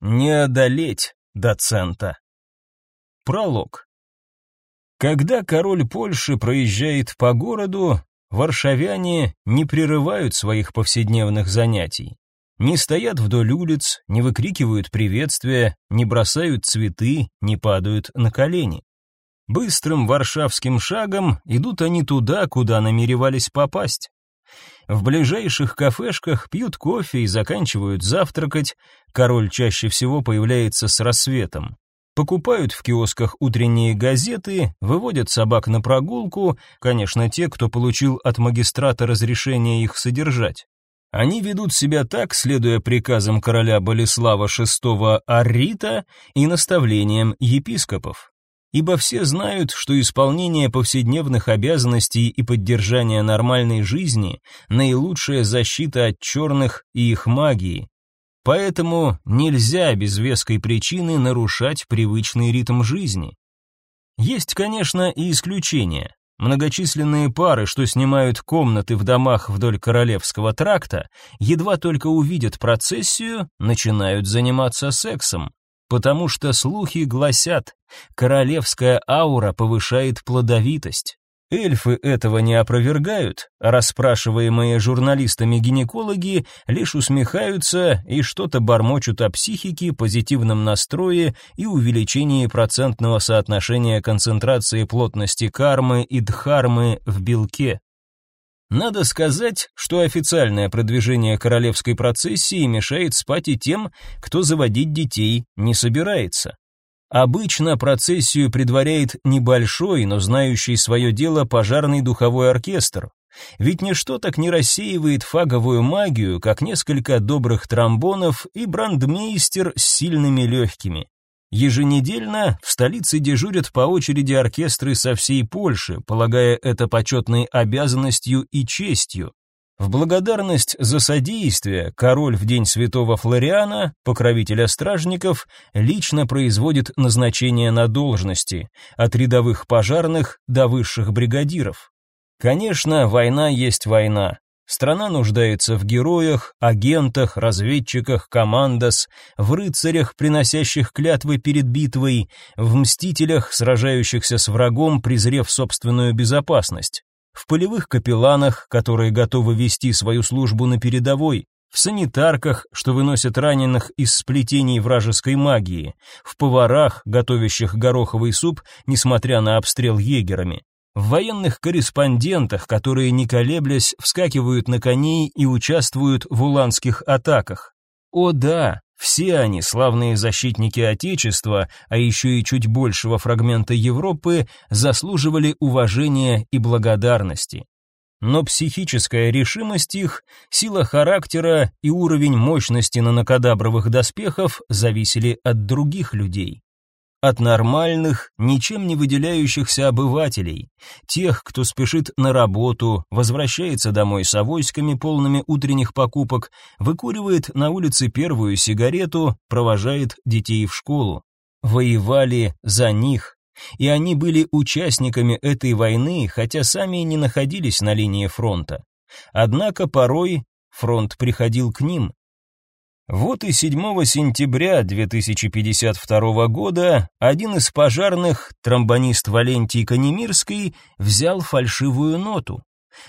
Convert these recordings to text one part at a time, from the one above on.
не одолеть доцента. Пролог. Когда король Польши проезжает по городу, варшавяне не прерывают своих повседневных занятий. Не стоят вдоль улиц, не выкрикивают приветствия, не бросают цветы, не падают на колени. Быстрым варшавским шагом идут они туда, куда намеревались попасть. В ближайших кафешках пьют кофе и заканчивают завтракать. Король чаще всего появляется с рассветом. Покупают в киосках утренние газеты, выводят собак на прогулку, конечно, те, кто получил от магистрата разрешение их содержать. Они ведут себя так, следуя приказам короля Болеслава VI Аррита и наставлениям епископов ибо все знают, что исполнение повседневных обязанностей и поддержание нормальной жизни – наилучшая защита от черных и их магии. Поэтому нельзя без веской причины нарушать привычный ритм жизни. Есть, конечно, и исключения. Многочисленные пары, что снимают комнаты в домах вдоль Королевского тракта, едва только увидят процессию, начинают заниматься сексом потому что слухи гласят, королевская аура повышает плодовитость. Эльфы этого не опровергают, а расспрашиваемые журналистами гинекологи лишь усмехаются и что-то бормочут о психике, позитивном настрое и увеличении процентного соотношения концентрации плотности кармы и дхармы в белке. Надо сказать, что официальное продвижение королевской процессии мешает спать и тем, кто заводить детей не собирается. Обычно процессию предваряет небольшой, но знающий свое дело пожарный духовой оркестр. Ведь ничто так не рассеивает фаговую магию, как несколько добрых тромбонов и брандмейстер с сильными легкими. Еженедельно в столице дежурят по очереди оркестры со всей Польши, полагая это почетной обязанностью и честью. В благодарность за содействие король в день святого Флориана, покровителя стражников, лично производит назначение на должности, от рядовых пожарных до высших бригадиров. Конечно, война есть война, Страна нуждается в героях, агентах, разведчиках, командос, в рыцарях, приносящих клятвы перед битвой, в мстителях, сражающихся с врагом, презрев собственную безопасность, в полевых капелланах, которые готовы вести свою службу на передовой, в санитарках, что выносят раненых из сплетений вражеской магии, в поварах, готовящих гороховый суп, несмотря на обстрел егерами, в военных корреспондентах, которые не колеблясь вскакивают на коней и участвуют в уланских атаках. О да, все они славные защитники отечества, а еще и чуть большего фрагмента Европы, заслуживали уважения и благодарности. Но психическая решимость их, сила характера и уровень мощности нанокадабровых доспехов зависели от других людей от нормальных, ничем не выделяющихся обывателей, тех, кто спешит на работу, возвращается домой с авоськами полными утренних покупок, выкуривает на улице первую сигарету, провожает детей в школу. Воевали за них, и они были участниками этой войны, хотя сами не находились на линии фронта. Однако порой фронт приходил к ним, вот и 7 сентября 2052 года один из пожарных, тромбонист Валентий Канемирский, взял фальшивую ноту.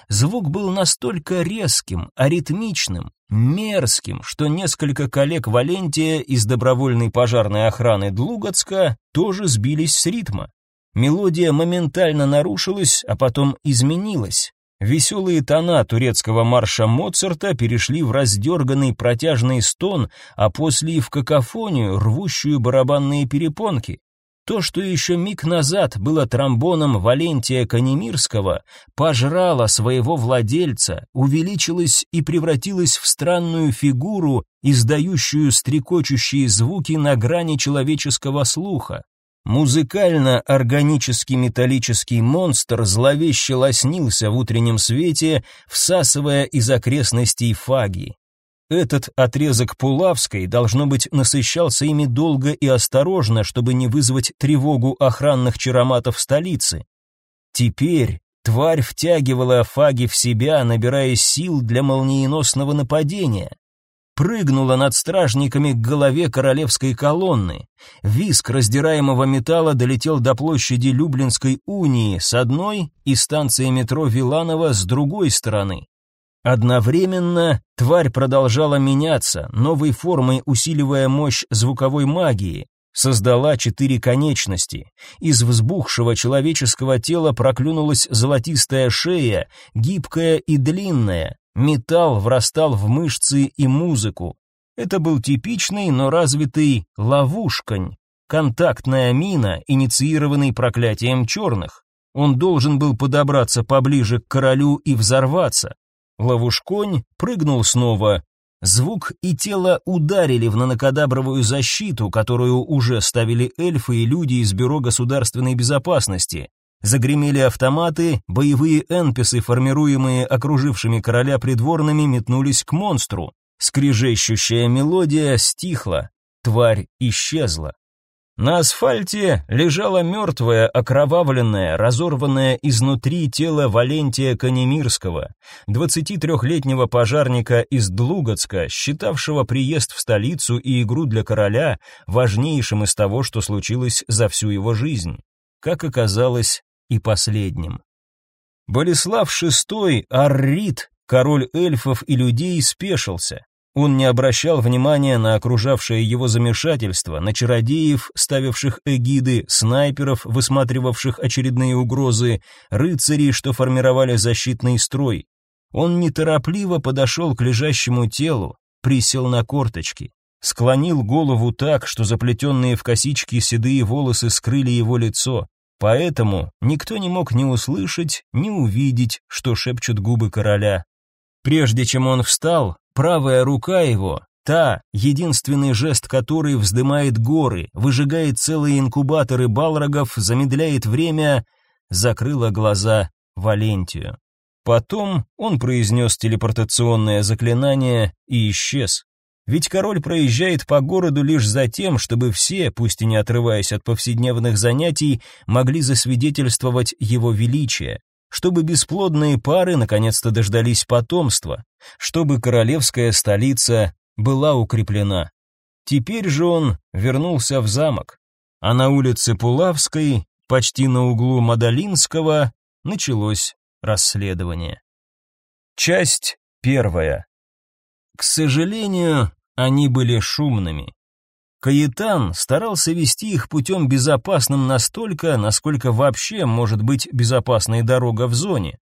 Звук был настолько резким, аритмичным, мерзким, что несколько коллег Валентия из добровольной пожарной охраны Длугацка тоже сбились с ритма. Мелодия моментально нарушилась, а потом изменилась. Веселые тона турецкого марша Моцарта перешли в раздерганный протяжный стон, а после и в какофонию, рвущую барабанные перепонки. То, что еще миг назад было тромбоном Валентия Канемирского, пожрало своего владельца, увеличилось и превратилось в странную фигуру, издающую стрекочущие звуки на грани человеческого слуха. Музыкально-органический металлический монстр зловеще лоснился в утреннем свете, всасывая из окрестностей фаги. Этот отрезок Пулавской, должно быть, насыщался ими долго и осторожно, чтобы не вызвать тревогу охранных чароматов столицы. Теперь тварь втягивала фаги в себя, набирая сил для молниеносного нападения. Прыгнула над стражниками к голове королевской колонны. Виск раздираемого металла долетел до площади Люблинской унии с одной и станции метро Виланова с другой стороны. Одновременно тварь продолжала меняться, новой формой усиливая мощь звуковой магии, создала четыре конечности. Из взбухшего человеческого тела проклюнулась золотистая шея, гибкая и длинная. Металл врастал в мышцы и музыку. Это был типичный, но развитый ловушконь, контактная мина, инициированный проклятием черных. Он должен был подобраться поближе к королю и взорваться. Ловушконь прыгнул снова, Звук и тело ударили в нанокадабровую защиту, которую уже ставили эльфы и люди из Бюро государственной безопасности. Загремели автоматы, боевые энписы, формируемые окружившими короля придворными, метнулись к монстру. Скрижещущая мелодия стихла, тварь исчезла. На асфальте лежало мертвое, окровавленное, разорванное изнутри тело Валентия Канемирского, 23-летнего пожарника из Длугацка, считавшего приезд в столицу и игру для короля важнейшим из того, что случилось за всю его жизнь. Как оказалось, и последним. Болеслав VI Аррит, король эльфов и людей, спешился. Он не обращал внимания на окружавшее его замешательство, на чародеев, ставивших эгиды, снайперов, высматривавших очередные угрозы, рыцарей, что формировали защитный строй. Он неторопливо подошел к лежащему телу, присел на корточки, склонил голову так, что заплетенные в косички седые волосы скрыли его лицо. Поэтому никто не мог ни услышать, ни увидеть, что шепчут губы короля. Прежде чем он встал, Правая рука его, та, единственный жест которой вздымает горы, выжигает целые инкубаторы балрогов, замедляет время, закрыла глаза Валентию. Потом он произнес телепортационное заклинание и исчез. Ведь король проезжает по городу лишь за тем, чтобы все, пусть и не отрываясь от повседневных занятий, могли засвидетельствовать его величие чтобы бесплодные пары наконец-то дождались потомства, чтобы королевская столица была укреплена. Теперь же он вернулся в замок, а на улице Пулавской, почти на углу Мадалинского, началось расследование. Часть первая. К сожалению, они были шумными. Каэтан старался вести их путем безопасным настолько, насколько вообще может быть безопасной дорога в зоне.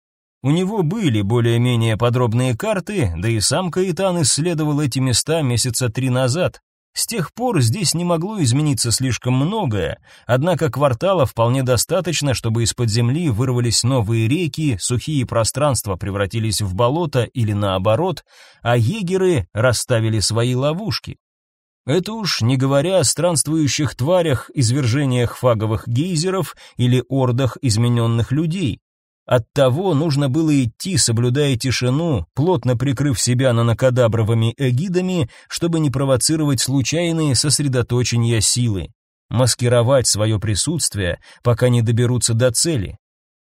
У него были более-менее подробные карты, да и сам Каэтан исследовал эти места месяца три назад. С тех пор здесь не могло измениться слишком многое, однако квартала вполне достаточно, чтобы из-под земли вырвались новые реки, сухие пространства превратились в болото или наоборот, а егеры расставили свои ловушки. Это уж не говоря о странствующих тварях, извержениях фаговых гейзеров или ордах измененных людей. Оттого нужно было идти, соблюдая тишину, плотно прикрыв себя нанокадабровыми эгидами, чтобы не провоцировать случайные сосредоточения силы. Маскировать свое присутствие, пока не доберутся до цели.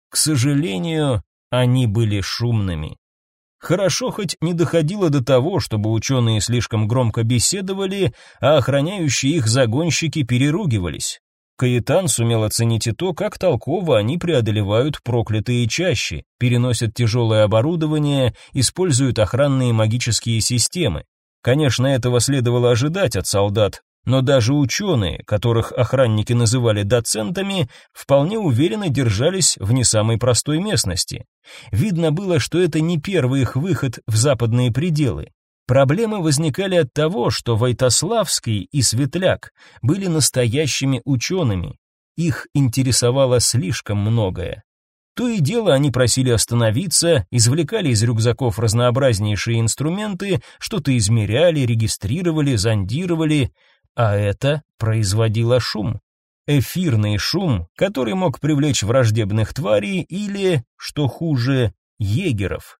К сожалению, они были шумными. Хорошо хоть не доходило до того, чтобы ученые слишком громко беседовали, а охраняющие их загонщики переругивались. Каэтан сумел оценить и то, как толково они преодолевают проклятые чащи, переносят тяжелое оборудование, используют охранные магические системы. Конечно, этого следовало ожидать от солдат, но даже ученые, которых охранники называли доцентами, вполне уверенно держались в не самой простой местности. Видно было, что это не первый их выход в западные пределы. Проблемы возникали от того, что Войтославский и Светляк были настоящими учеными. Их интересовало слишком многое. То и дело они просили остановиться, извлекали из рюкзаков разнообразнейшие инструменты, что-то измеряли, регистрировали, зондировали, а это производило шум. Эфирный шум, который мог привлечь враждебных тварей или, что хуже, егеров.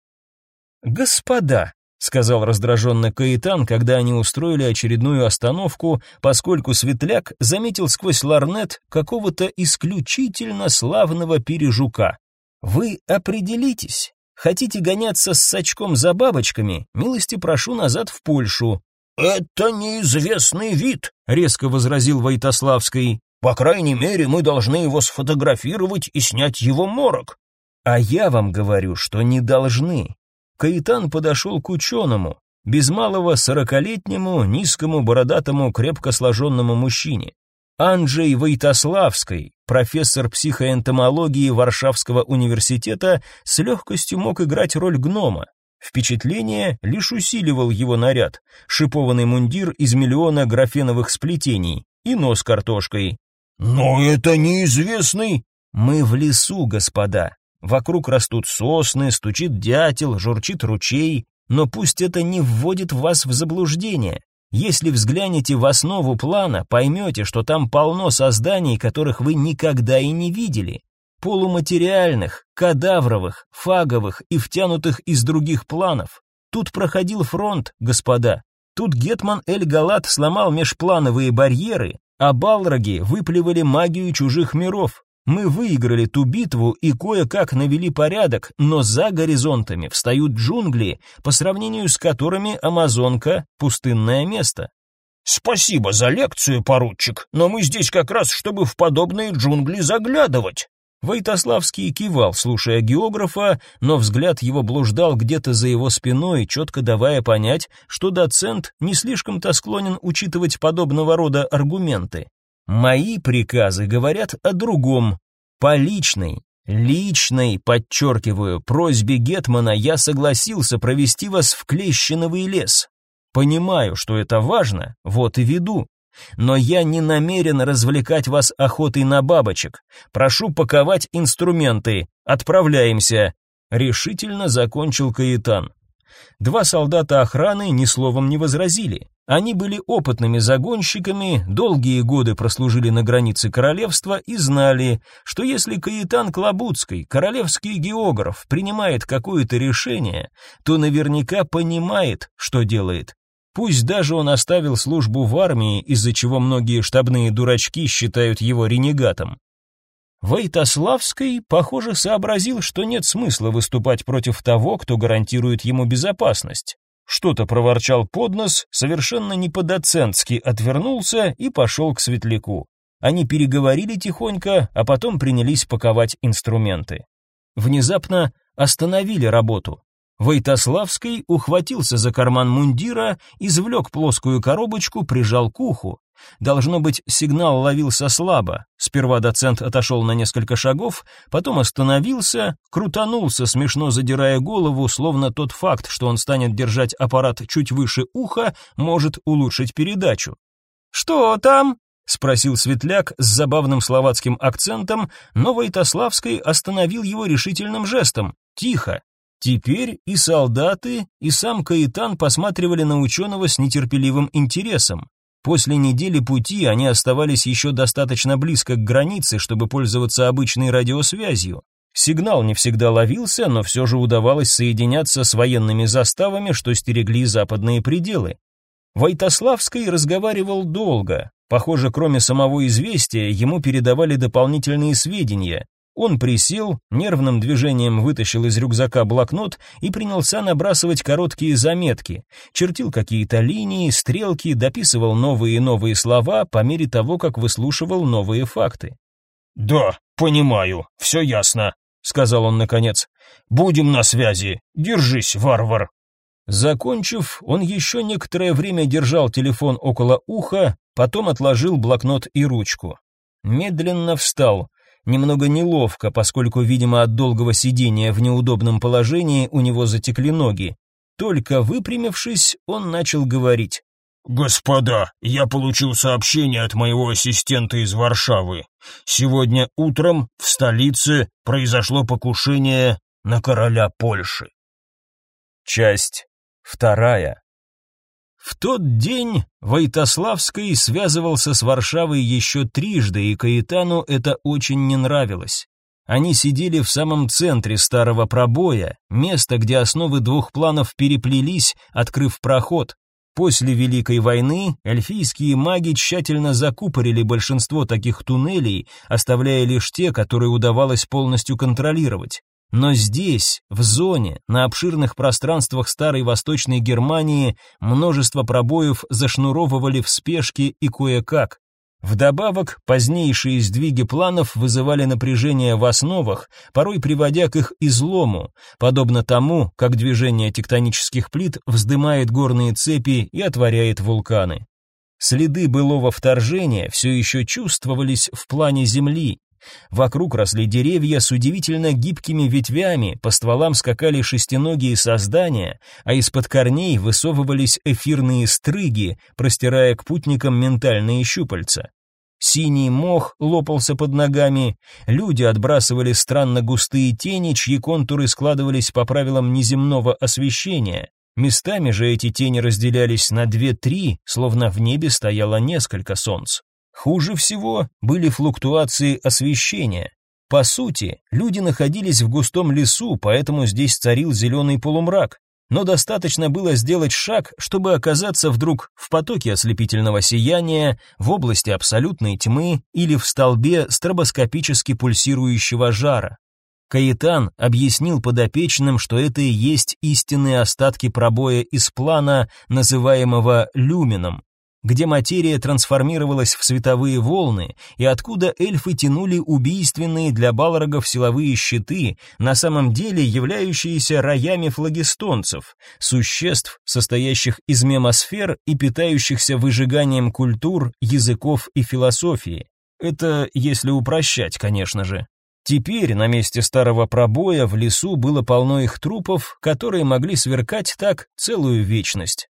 «Господа», — сказал раздраженно Каэтан, когда они устроили очередную остановку, поскольку Светляк заметил сквозь ларнет какого-то исключительно славного пережука. «Вы определитесь. Хотите гоняться с сачком за бабочками? Милости прошу назад в Польшу. это неизвестный вид», — резко возразил Войтославский. «По крайней мере, мы должны его сфотографировать и снять его морок». «А я вам говорю, что не должны». Каитан подошел к ученому, без малого сорокалетнему, низкому, бородатому, крепко сложенному мужчине. Анджей Войтославский, профессор психоэнтомологии Варшавского университета, с легкостью мог играть роль гнома. Впечатление лишь усиливал его наряд, шипованный мундир из миллиона графеновых сплетений и нос картошкой. «Но это неизвестный...» «Мы в лесу, господа. Вокруг растут сосны, стучит дятел, журчит ручей, но пусть это не вводит вас в заблуждение. Если взглянете в основу плана, поймете, что там полно созданий, которых вы никогда и не видели. Полуматериальных, кадавровых, фаговых и втянутых из других планов. Тут проходил фронт, господа. Тут Гетман Эль-Галат сломал межплановые барьеры, а балроги выплевали магию чужих миров. Мы выиграли ту битву и кое-как навели порядок, но за горизонтами встают джунгли, по сравнению с которыми Амазонка — пустынное место. «Спасибо за лекцию, поручик, но мы здесь как раз, чтобы в подобные джунгли заглядывать». Войтославский кивал, слушая географа, но взгляд его блуждал где-то за его спиной, четко давая понять, что доцент не слишком-то склонен учитывать подобного рода аргументы. Мои приказы говорят о другом. По личной, личной, подчеркиваю, просьбе Гетмана я согласился провести вас в Клещиновый лес. Понимаю, что это важно, вот и веду. Но я не намерен развлекать вас охотой на бабочек. Прошу паковать инструменты. Отправляемся. Решительно закончил Каэтан. Два солдата охраны ни словом не возразили. Они были опытными загонщиками, долгие годы прослужили на границе королевства и знали, что если Каитан Клобудский, королевский географ, принимает какое-то решение, то наверняка понимает, что делает. Пусть даже он оставил службу в армии, из-за чего многие штабные дурачки считают его ренегатом. Войтославский, похоже, сообразил, что нет смысла выступать против того, кто гарантирует ему безопасность. Что-то проворчал под нос, совершенно не по-доцентски отвернулся и пошел к светляку. Они переговорили тихонько, а потом принялись паковать инструменты. Внезапно остановили работу. Войтославский ухватился за карман мундира, извлек плоскую коробочку, прижал к уху. Должно быть, сигнал ловился слабо. Сперва доцент отошел на несколько шагов, потом остановился, крутанулся, смешно задирая голову, словно тот факт, что он станет держать аппарат чуть выше уха, может улучшить передачу. «Что там?» — спросил Светляк с забавным словацким акцентом, но Войтославский остановил его решительным жестом. «Тихо!» Теперь и солдаты, и сам Каитан посматривали на ученого с нетерпеливым интересом. После недели пути они оставались еще достаточно близко к границе, чтобы пользоваться обычной радиосвязью. Сигнал не всегда ловился, но все же удавалось соединяться с военными заставами, что стерегли западные пределы. Войтославский разговаривал долго. Похоже, кроме самого известия, ему передавали дополнительные сведения. Он присел, нервным движением вытащил из рюкзака блокнот и принялся набрасывать короткие заметки, чертил какие-то линии, стрелки, дописывал новые и новые слова по мере того, как выслушивал новые факты. «Да, понимаю, все ясно», — сказал он наконец. «Будем на связи. Держись, варвар». Закончив, он еще некоторое время держал телефон около уха, потом отложил блокнот и ручку. Медленно встал — немного неловко, поскольку, видимо, от долгого сидения в неудобном положении у него затекли ноги. Только выпрямившись, он начал говорить. «Господа, я получил сообщение от моего ассистента из Варшавы. Сегодня утром в столице произошло покушение на короля Польши». Часть вторая. В тот день Войтославский связывался с Варшавой еще трижды, и Каэтану это очень не нравилось. Они сидели в самом центре старого пробоя, место, где основы двух планов переплелись, открыв проход. После Великой войны эльфийские маги тщательно закупорили большинство таких туннелей, оставляя лишь те, которые удавалось полностью контролировать. Но здесь, в зоне, на обширных пространствах старой Восточной Германии, множество пробоев зашнуровывали в спешке и кое-как. Вдобавок, позднейшие сдвиги планов вызывали напряжение в основах, порой приводя к их излому, подобно тому, как движение тектонических плит вздымает горные цепи и отворяет вулканы. Следы былого вторжения все еще чувствовались в плане Земли, Вокруг росли деревья с удивительно гибкими ветвями, по стволам скакали шестиногие создания, а из-под корней высовывались эфирные стрыги, простирая к путникам ментальные щупальца. Синий мох лопался под ногами, люди отбрасывали странно густые тени, чьи контуры складывались по правилам неземного освещения. Местами же эти тени разделялись на две-три, словно в небе стояло несколько солнц. Хуже всего были флуктуации освещения. По сути, люди находились в густом лесу, поэтому здесь царил зеленый полумрак. Но достаточно было сделать шаг, чтобы оказаться вдруг в потоке ослепительного сияния, в области абсолютной тьмы или в столбе стробоскопически пульсирующего жара. Каитан объяснил подопечным, что это и есть истинные остатки пробоя из плана, называемого люмином, где материя трансформировалась в световые волны и откуда эльфы тянули убийственные для балрогов силовые щиты, на самом деле являющиеся роями флагистонцев, существ, состоящих из мемосфер и питающихся выжиганием культур, языков и философии. Это если упрощать, конечно же. Теперь на месте старого пробоя в лесу было полно их трупов, которые могли сверкать так целую вечность.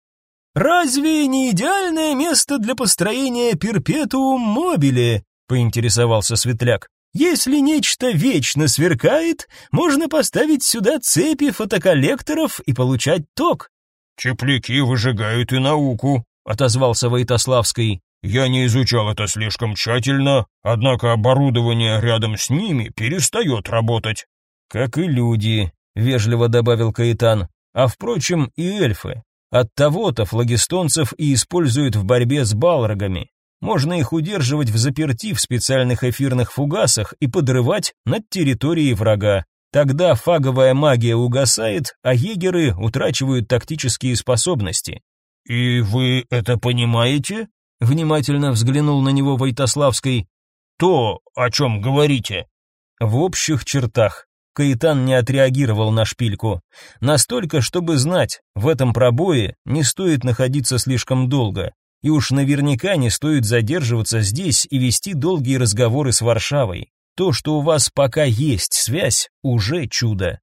«Разве не идеальное место для построения перпетуум мобили?» — поинтересовался Светляк. «Если нечто вечно сверкает, можно поставить сюда цепи фотоколлекторов и получать ток». «Тепляки выжигают и науку», — отозвался Войтославский. «Я не изучал это слишком тщательно, однако оборудование рядом с ними перестает работать». «Как и люди», — вежливо добавил Каэтан. «А впрочем, и эльфы. От того-то флагистонцев и используют в борьбе с балрогами. Можно их удерживать в заперти в специальных эфирных фугасах и подрывать над территорией врага. Тогда фаговая магия угасает, а егеры утрачивают тактические способности. «И вы это понимаете?» — внимательно взглянул на него Войтославский. «То, о чем говорите?» «В общих чертах. Каитан не отреагировал на шпильку. Настолько, чтобы знать, в этом пробое не стоит находиться слишком долго. И уж наверняка не стоит задерживаться здесь и вести долгие разговоры с Варшавой. То, что у вас пока есть связь, уже чудо.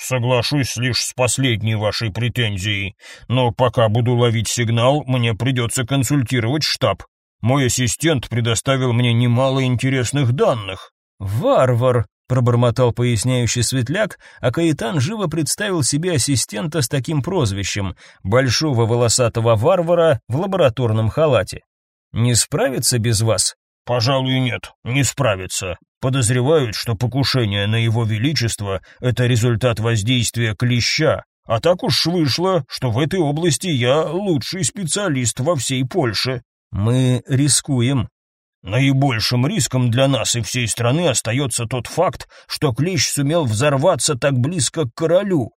Соглашусь лишь с последней вашей претензией, но пока буду ловить сигнал, мне придется консультировать штаб. Мой ассистент предоставил мне немало интересных данных. Варвар, пробормотал поясняющий светляк, а Каитан живо представил себе ассистента с таким прозвищем, большого волосатого варвара в лабораторном халате. Не справится без вас? Пожалуй, нет, не справится. Подозревают, что покушение на его величество это результат воздействия клеща. А так уж вышло, что в этой области я лучший специалист во всей Польше. Мы рискуем, Наибольшим риском для нас и всей страны остается тот факт, что клещ сумел взорваться так близко к королю.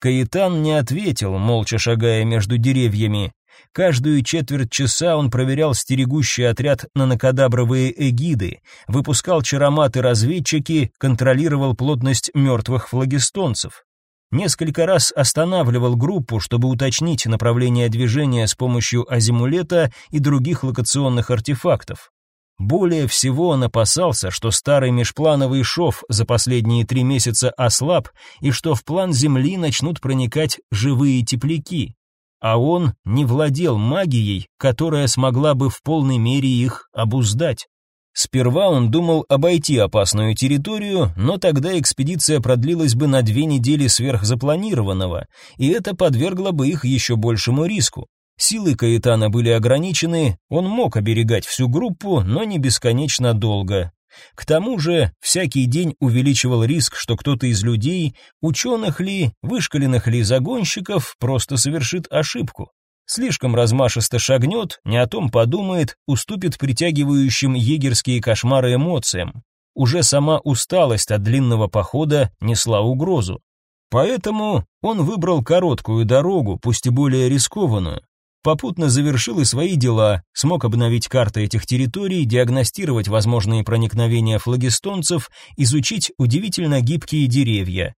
Каитан не ответил, молча шагая между деревьями. Каждую четверть часа он проверял стерегущий отряд на накадабровые эгиды, выпускал чароматы-разведчики, контролировал плотность мертвых флагистонцев. Несколько раз останавливал группу, чтобы уточнить направление движения с помощью азимулета и других локационных артефактов. Более всего он опасался, что старый межплановый шов за последние три месяца ослаб и что в план Земли начнут проникать живые тепляки. А он не владел магией, которая смогла бы в полной мере их обуздать. Сперва он думал обойти опасную территорию, но тогда экспедиция продлилась бы на две недели сверхзапланированного, и это подвергло бы их еще большему риску. Силы Каэтана были ограничены, он мог оберегать всю группу, но не бесконечно долго. К тому же, всякий день увеличивал риск, что кто-то из людей, ученых ли, вышкаленных ли загонщиков, просто совершит ошибку. Слишком размашисто шагнет, не о том подумает, уступит притягивающим егерские кошмары эмоциям. уже сама усталость от длинного похода несла угрозу. Поэтому он выбрал короткую дорогу, пусть и более рискованную. Попутно завершил и свои дела, смог обновить карты этих территорий, диагностировать возможные проникновения флагистонцев, изучить удивительно гибкие деревья.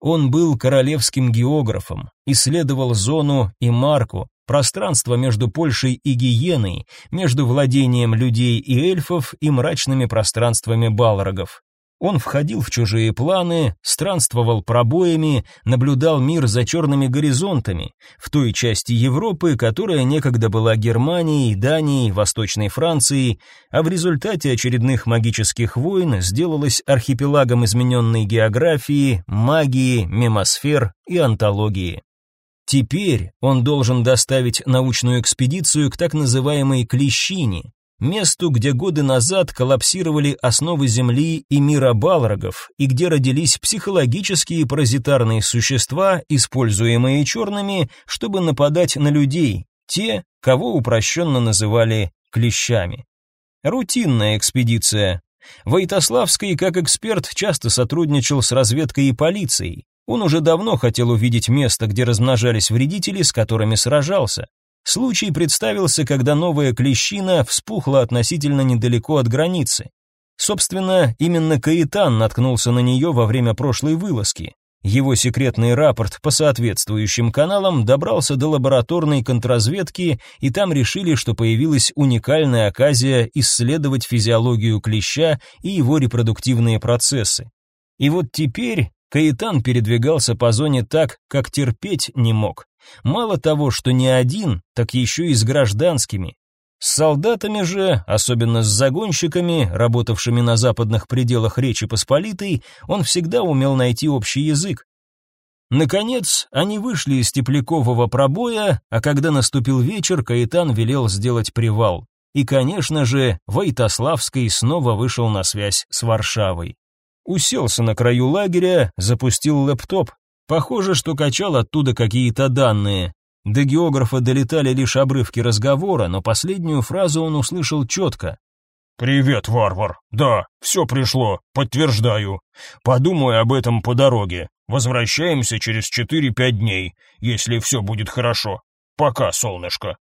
Он был королевским географом, исследовал зону и марку, пространство между Польшей и Гиеной, между владением людей и эльфов и мрачными пространствами балрогов. Он входил в чужие планы, странствовал пробоями, наблюдал мир за черными горизонтами, в той части Европы, которая некогда была Германией, Данией, Восточной Францией, а в результате очередных магических войн сделалась архипелагом измененной географии, магии, мемосфер и антологии. Теперь он должен доставить научную экспедицию к так называемой Клещине, месту, где годы назад коллапсировали основы Земли и мира балрогов, и где родились психологические паразитарные существа, используемые черными, чтобы нападать на людей, те, кого упрощенно называли клещами. Рутинная экспедиция. Войтославский, как эксперт, часто сотрудничал с разведкой и полицией. Он уже давно хотел увидеть место, где размножались вредители, с которыми сражался. Случай представился, когда новая клещина вспухла относительно недалеко от границы. Собственно, именно Каитан наткнулся на нее во время прошлой вылазки. Его секретный рапорт по соответствующим каналам добрался до лабораторной контрразведки, и там решили, что появилась уникальная оказия исследовать физиологию клеща и его репродуктивные процессы. И вот теперь Каитан передвигался по зоне так, как терпеть не мог. Мало того, что не один, так еще и с гражданскими. С солдатами же, особенно с загонщиками, работавшими на западных пределах Речи Посполитой, он всегда умел найти общий язык. Наконец, они вышли из Теплякового пробоя, а когда наступил вечер, Каитан велел сделать привал. И, конечно же, Войтославский снова вышел на связь с Варшавой. Уселся на краю лагеря, запустил лэптоп, Похоже, что качал оттуда какие-то данные. До географа долетали лишь обрывки разговора, но последнюю фразу он услышал четко. «Привет, варвар. Да, все пришло, подтверждаю. Подумай об этом по дороге. Возвращаемся через четыре-пять дней, если все будет хорошо. Пока, солнышко».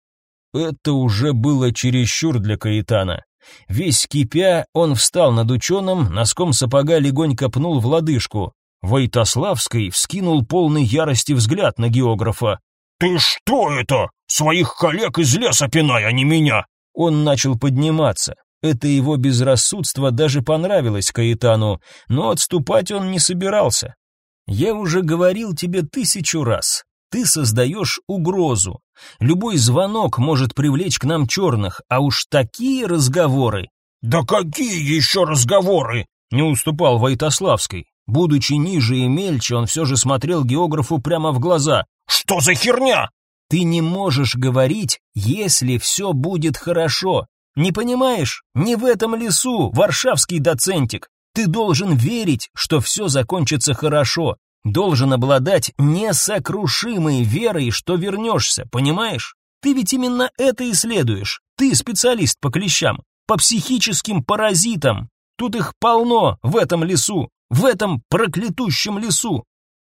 Это уже было чересчур для Каэтана. Весь кипя, он встал над ученым, носком сапога легонько пнул в лодыжку. Войтославский вскинул полный ярости взгляд на географа. «Ты что это? Своих коллег из леса пинай, а не меня!» Он начал подниматься. Это его безрассудство даже понравилось Каэтану, но отступать он не собирался. «Я уже говорил тебе тысячу раз. Ты создаешь угрозу. Любой звонок может привлечь к нам черных, а уж такие разговоры...» «Да какие еще разговоры?» — не уступал Войтославский. Будучи ниже и мельче, он все же смотрел географу прямо в глаза. «Что за херня?» «Ты не можешь говорить, если все будет хорошо. Не понимаешь? Не в этом лесу, варшавский доцентик. Ты должен верить, что все закончится хорошо. Должен обладать несокрушимой верой, что вернешься, понимаешь? Ты ведь именно это исследуешь. Ты специалист по клещам, по психическим паразитам. Тут их полно в этом лесу в этом проклятущем лесу.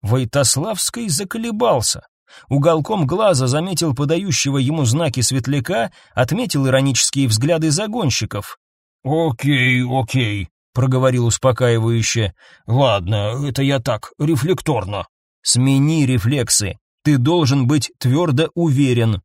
Войтославский заколебался. Уголком глаза заметил подающего ему знаки светляка, отметил иронические взгляды загонщиков. «Окей, окей», — проговорил успокаивающе. «Ладно, это я так, рефлекторно». «Смени рефлексы. Ты должен быть твердо уверен».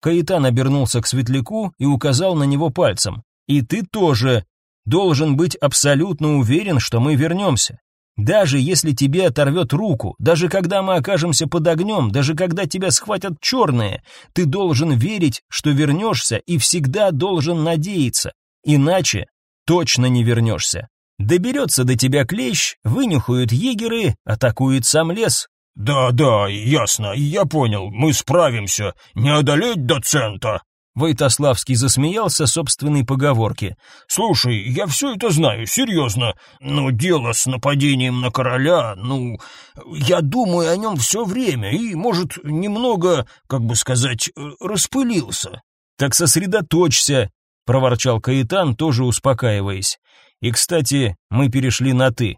Каитан обернулся к светляку и указал на него пальцем. «И ты тоже должен быть абсолютно уверен, что мы вернемся. Даже если тебе оторвет руку, даже когда мы окажемся под огнем, даже когда тебя схватят черные, ты должен верить, что вернешься и всегда должен надеяться. Иначе точно не вернешься. Доберется до тебя клещ, вынюхают егеры, атакует сам лес. «Да, да, ясно, я понял, мы справимся. Не одолеть доцента!» Войтославский засмеялся собственной поговорке. «Слушай, я все это знаю, серьезно, но дело с нападением на короля, ну, я думаю о нем все время и, может, немного, как бы сказать, распылился». «Так сосредоточься», — проворчал Каэтан, тоже успокаиваясь. И, кстати, мы перешли на «ты».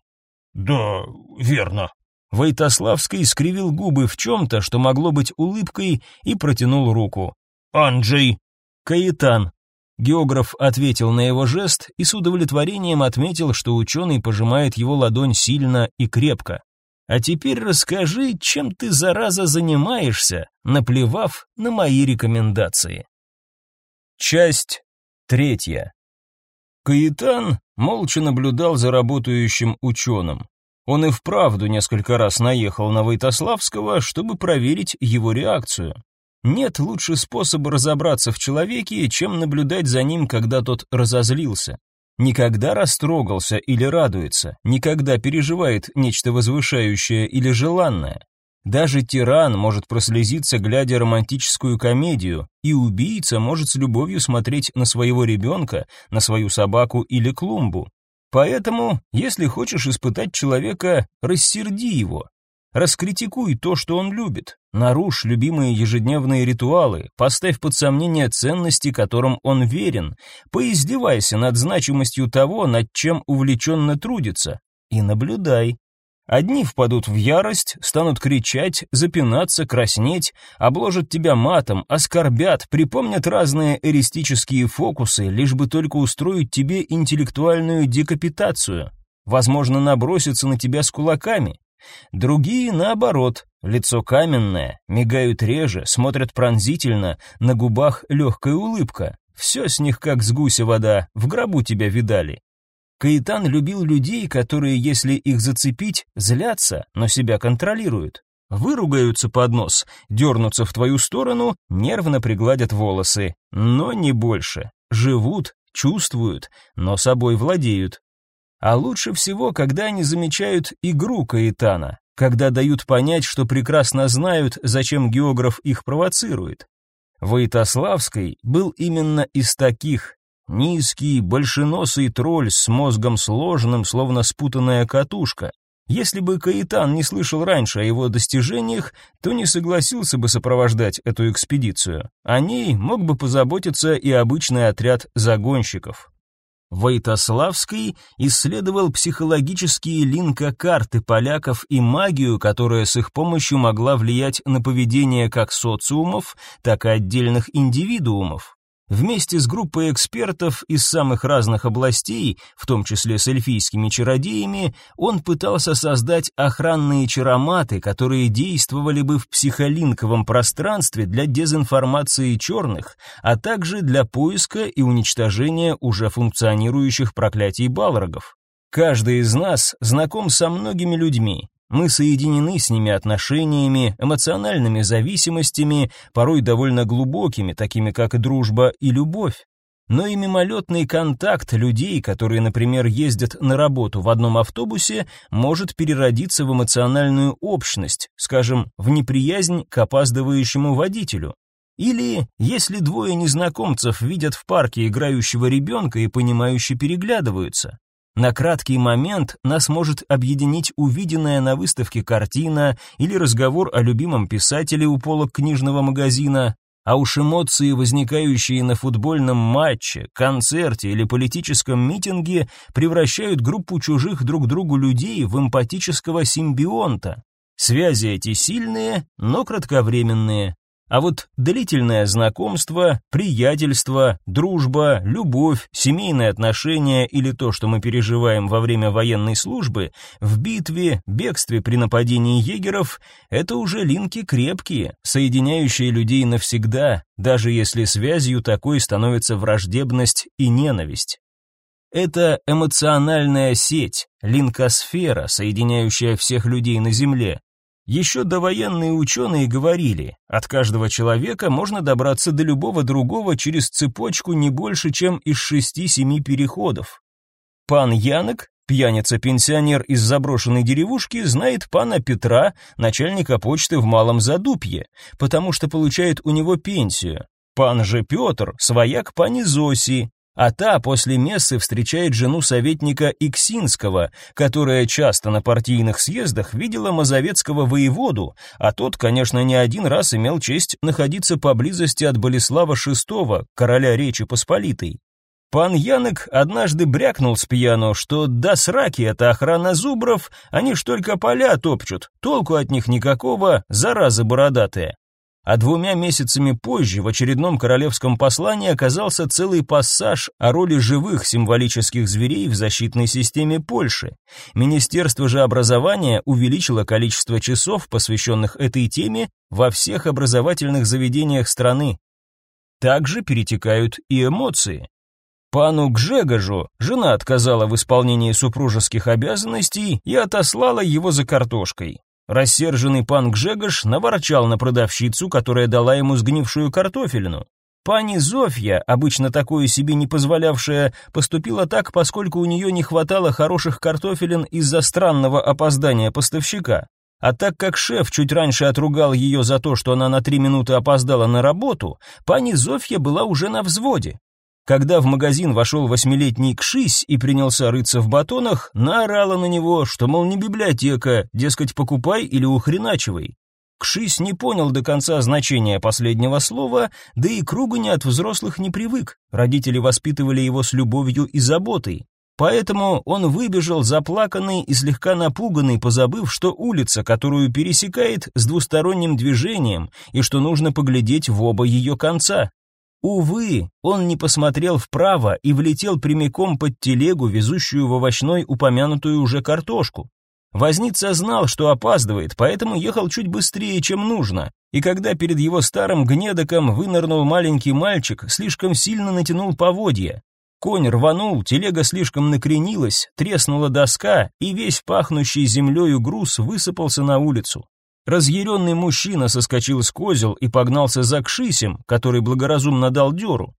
Да, верно. Войтославский скривил губы в чем-то, что могло быть улыбкой, и протянул руку. «Анджей!» «Каэтан!» Географ ответил на его жест и с удовлетворением отметил, что ученый пожимает его ладонь сильно и крепко. «А теперь расскажи, чем ты, зараза, занимаешься, наплевав на мои рекомендации». Часть третья. Каэтан молча наблюдал за работающим ученым. Он и вправду несколько раз наехал на Войтославского, чтобы проверить его реакцию. Нет лучше способа разобраться в человеке, чем наблюдать за ним, когда тот разозлился. Никогда растрогался или радуется, никогда переживает нечто возвышающее или желанное. Даже тиран может прослезиться, глядя романтическую комедию, и убийца может с любовью смотреть на своего ребенка, на свою собаку или клумбу. Поэтому, если хочешь испытать человека, рассерди его. Раскритикуй то, что он любит. Нарушь любимые ежедневные ритуалы, поставь под сомнение ценности, которым он верен. Поиздевайся над значимостью того, над чем увлеченно трудится. И наблюдай. Одни впадут в ярость, станут кричать, запинаться, краснеть, обложат тебя матом, оскорбят, припомнят разные эристические фокусы, лишь бы только устроить тебе интеллектуальную декапитацию. Возможно, набросятся на тебя с кулаками. Другие, наоборот, лицо каменное, мигают реже, смотрят пронзительно, на губах легкая улыбка. Все с них как с гуся вода, в гробу тебя видали. Каитан любил людей, которые, если их зацепить, злятся, но себя контролируют. Выругаются под нос, дернутся в твою сторону, нервно пригладят волосы, но не больше. Живут, чувствуют, но собой владеют. А лучше всего, когда они замечают игру Каитана, когда дают понять, что прекрасно знают, зачем географ их провоцирует. Войтославский был именно из таких, Низкий, большеносый тролль с мозгом сложным, словно спутанная катушка. Если бы Каитан не слышал раньше о его достижениях, то не согласился бы сопровождать эту экспедицию. О ней мог бы позаботиться и обычный отряд загонщиков. Войтославский исследовал психологические линкокарты поляков и магию, которая с их помощью могла влиять на поведение как социумов, так и отдельных индивидуумов. Вместе с группой экспертов из самых разных областей, в том числе с эльфийскими чародеями, он пытался создать охранные чароматы, которые действовали бы в психолинковом пространстве для дезинформации черных, а также для поиска и уничтожения уже функционирующих проклятий балрогов. Каждый из нас знаком со многими людьми, мы соединены с ними отношениями, эмоциональными зависимостями, порой довольно глубокими, такими как дружба и любовь. Но и мимолетный контакт людей, которые, например, ездят на работу в одном автобусе, может переродиться в эмоциональную общность, скажем, в неприязнь к опаздывающему водителю. Или, если двое незнакомцев видят в парке играющего ребенка и понимающе переглядываются. На краткий момент нас может объединить увиденная на выставке картина или разговор о любимом писателе у полок книжного магазина, а уж эмоции, возникающие на футбольном матче, концерте или политическом митинге, превращают группу чужих друг другу людей в эмпатического симбионта. Связи эти сильные, но кратковременные. А вот длительное знакомство, приятельство, дружба, любовь, семейные отношения или то, что мы переживаем во время военной службы, в битве, бегстве при нападении егеров, это уже линки крепкие, соединяющие людей навсегда, даже если связью такой становится враждебность и ненависть. Это эмоциональная сеть, линкосфера, соединяющая всех людей на Земле, еще довоенные ученые говорили, от каждого человека можно добраться до любого другого через цепочку не больше, чем из шести-семи переходов. Пан Янок, пьяница-пенсионер из заброшенной деревушки, знает пана Петра, начальника почты в Малом Задупье, потому что получает у него пенсию. Пан же Петр, свояк пани Зоси, а та после мессы встречает жену советника Иксинского, которая часто на партийных съездах видела мазовецкого воеводу, а тот, конечно, не один раз имел честь находиться поблизости от Болеслава VI, короля Речи Посполитой. Пан Янок однажды брякнул с пьяну, что до сраки это охрана зубров, они ж только поля топчут, толку от них никакого, заразы бородатые. А двумя месяцами позже в очередном королевском послании оказался целый пассаж о роли живых символических зверей в защитной системе Польши. Министерство же образования увеличило количество часов, посвященных этой теме, во всех образовательных заведениях страны. Также перетекают и эмоции. Пану Гжегожу жена отказала в исполнении супружеских обязанностей и отослала его за картошкой. Рассерженный пан Гжегош наворчал на продавщицу, которая дала ему сгнившую картофелину. Пани Зофья, обычно такое себе не позволявшая, поступила так, поскольку у нее не хватало хороших картофелин из-за странного опоздания поставщика. А так как шеф чуть раньше отругал ее за то, что она на три минуты опоздала на работу, пани Зофья была уже на взводе. Когда в магазин вошел восьмилетний Кшись и принялся рыться в батонах, наорала на него, что, мол, не библиотека, дескать, покупай или ухреначивай. Кшись не понял до конца значения последнего слова, да и к ругани от взрослых не привык. Родители воспитывали его с любовью и заботой. Поэтому он выбежал заплаканный и слегка напуганный, позабыв, что улица, которую пересекает, с двусторонним движением, и что нужно поглядеть в оба ее конца. Увы, он не посмотрел вправо и влетел прямиком под телегу, везущую в овощной упомянутую уже картошку. Возница знал, что опаздывает, поэтому ехал чуть быстрее, чем нужно, и когда перед его старым гнедоком вынырнул маленький мальчик, слишком сильно натянул поводья. Конь рванул, телега слишком накренилась, треснула доска, и весь пахнущий землею груз высыпался на улицу. Разъяренный мужчина соскочил с козел и погнался за Кшисем, который благоразумно дал дёру.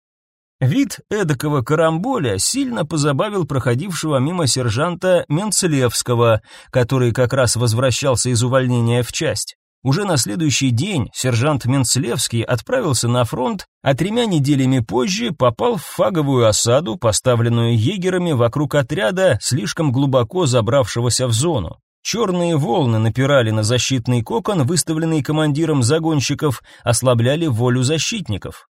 Вид эдакого карамболя сильно позабавил проходившего мимо сержанта Менцелевского, который как раз возвращался из увольнения в часть. Уже на следующий день сержант Менцлевский отправился на фронт, а тремя неделями позже попал в фаговую осаду, поставленную егерами вокруг отряда, слишком глубоко забравшегося в зону. Черные волны напирали на защитный кокон, выставленный командиром загонщиков, ослабляли волю защитников.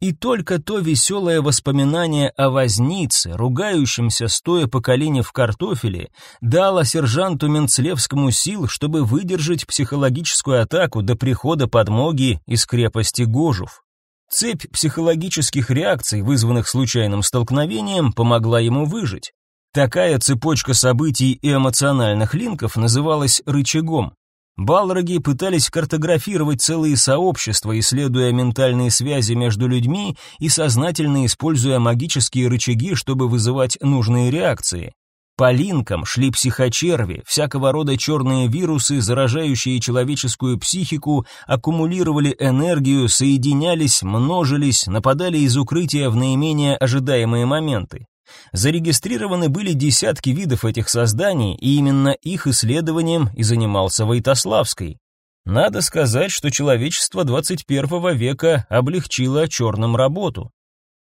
И только то веселое воспоминание о вознице, ругающемся, стоя по колени в картофеле, дало сержанту Менцлевскому сил, чтобы выдержать психологическую атаку до прихода подмоги из крепости Гожув. Цепь психологических реакций, вызванных случайным столкновением, помогла ему выжить. Такая цепочка событий и эмоциональных линков называлась рычагом. Балроги пытались картографировать целые сообщества, исследуя ментальные связи между людьми и сознательно используя магические рычаги, чтобы вызывать нужные реакции. По линкам шли психочерви, всякого рода черные вирусы, заражающие человеческую психику, аккумулировали энергию, соединялись, множились, нападали из укрытия в наименее ожидаемые моменты. Зарегистрированы были десятки видов этих созданий, и именно их исследованием и занимался Войтославский. Надо сказать, что человечество 21 века облегчило черным работу.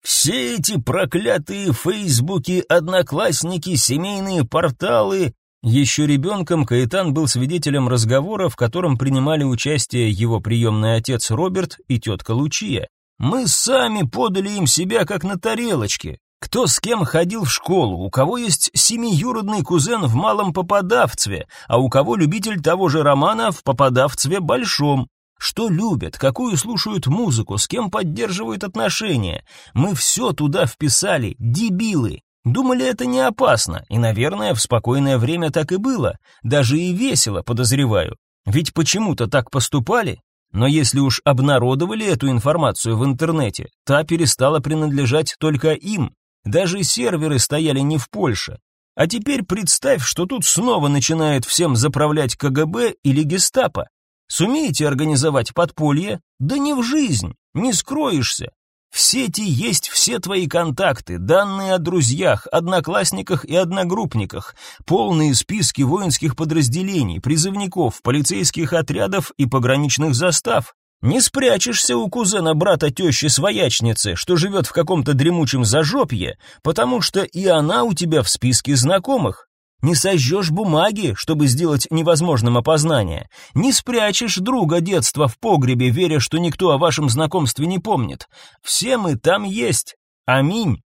Все эти проклятые фейсбуки, одноклассники, семейные порталы... Еще ребенком Каэтан был свидетелем разговора, в котором принимали участие его приемный отец Роберт и тетка Лучия. Мы сами подали им себя как на тарелочке. Кто с кем ходил в школу, у кого есть семиюродный кузен в малом попадавцве, а у кого любитель того же романа в попадавцве большом. Что любят, какую слушают музыку, с кем поддерживают отношения. Мы все туда вписали, дебилы. Думали, это не опасно, и, наверное, в спокойное время так и было. Даже и весело, подозреваю. Ведь почему-то так поступали. Но если уж обнародовали эту информацию в интернете, та перестала принадлежать только им. Даже серверы стояли не в Польше. А теперь представь, что тут снова начинает всем заправлять КГБ или гестапо. Сумеете организовать подполье? Да не в жизнь, не скроешься. В сети есть все твои контакты, данные о друзьях, одноклассниках и одногруппниках, полные списки воинских подразделений, призывников, полицейских отрядов и пограничных застав. Не спрячешься у кузена брата тещи своячницы, что живет в каком-то дремучем зажопье, потому что и она у тебя в списке знакомых. Не сожжешь бумаги, чтобы сделать невозможным опознание. Не спрячешь друга детства в погребе, веря, что никто о вашем знакомстве не помнит. Все мы там есть. Аминь.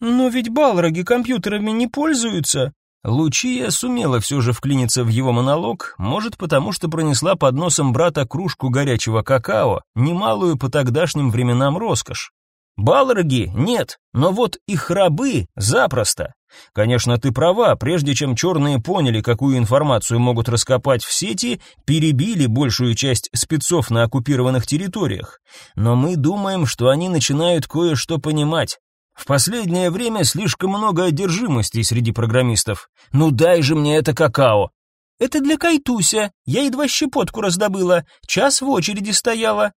Но ведь балроги компьютерами не пользуются. Лучия сумела все же вклиниться в его монолог, может потому, что пронесла под носом брата кружку горячего какао, немалую по тогдашним временам роскошь. Балроги нет, но вот их рабы запросто. Конечно, ты права, прежде чем черные поняли, какую информацию могут раскопать в сети, перебили большую часть спецов на оккупированных территориях. Но мы думаем, что они начинают кое-что понимать. В последнее время слишком много одержимости среди программистов. Ну дай же мне это какао. Это для Кайтуся. Я едва щепотку раздобыла. Час в очереди стояла.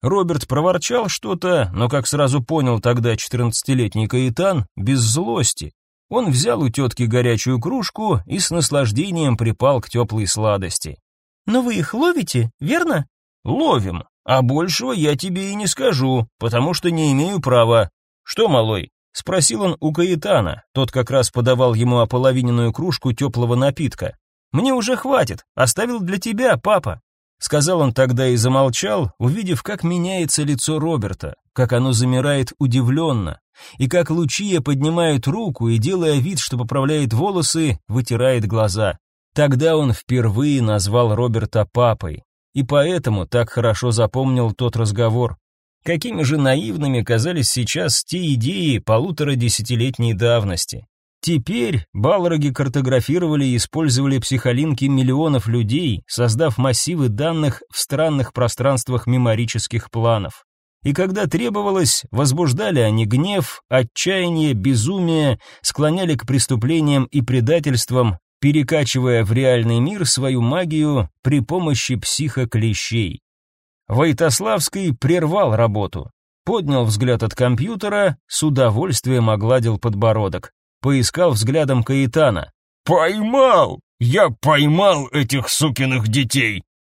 Роберт проворчал что-то, но, как сразу понял тогда четырнадцатилетний Каэтан, без злости. Он взял у тетки горячую кружку и с наслаждением припал к теплой сладости. «Но вы их ловите, верно?» «Ловим, а большего я тебе и не скажу, потому что не имею права. Что, малой?» — спросил он у Каэтана, тот как раз подавал ему ополовиненную кружку теплого напитка. «Мне уже хватит, оставил для тебя, папа». Сказал он тогда и замолчал, увидев, как меняется лицо Роберта, как оно замирает удивленно, и как Лучия поднимает руку и, делая вид, что поправляет волосы, вытирает глаза. Тогда он впервые назвал Роберта папой, и поэтому так хорошо запомнил тот разговор. Какими же наивными казались сейчас те идеи полутора десятилетней давности. Теперь балроги картографировали и использовали психолинки миллионов людей, создав массивы данных в странных пространствах меморических планов. И когда требовалось, возбуждали они гнев, отчаяние, безумие, склоняли к преступлениям и предательствам, перекачивая в реальный мир свою магию при помощи психоклещей. Войтославский прервал работу, поднял взгляд от компьютера, с удовольствием огладил подбородок поискал взглядом Каэтана. «Поймал! Я поймал этих сукиных детей!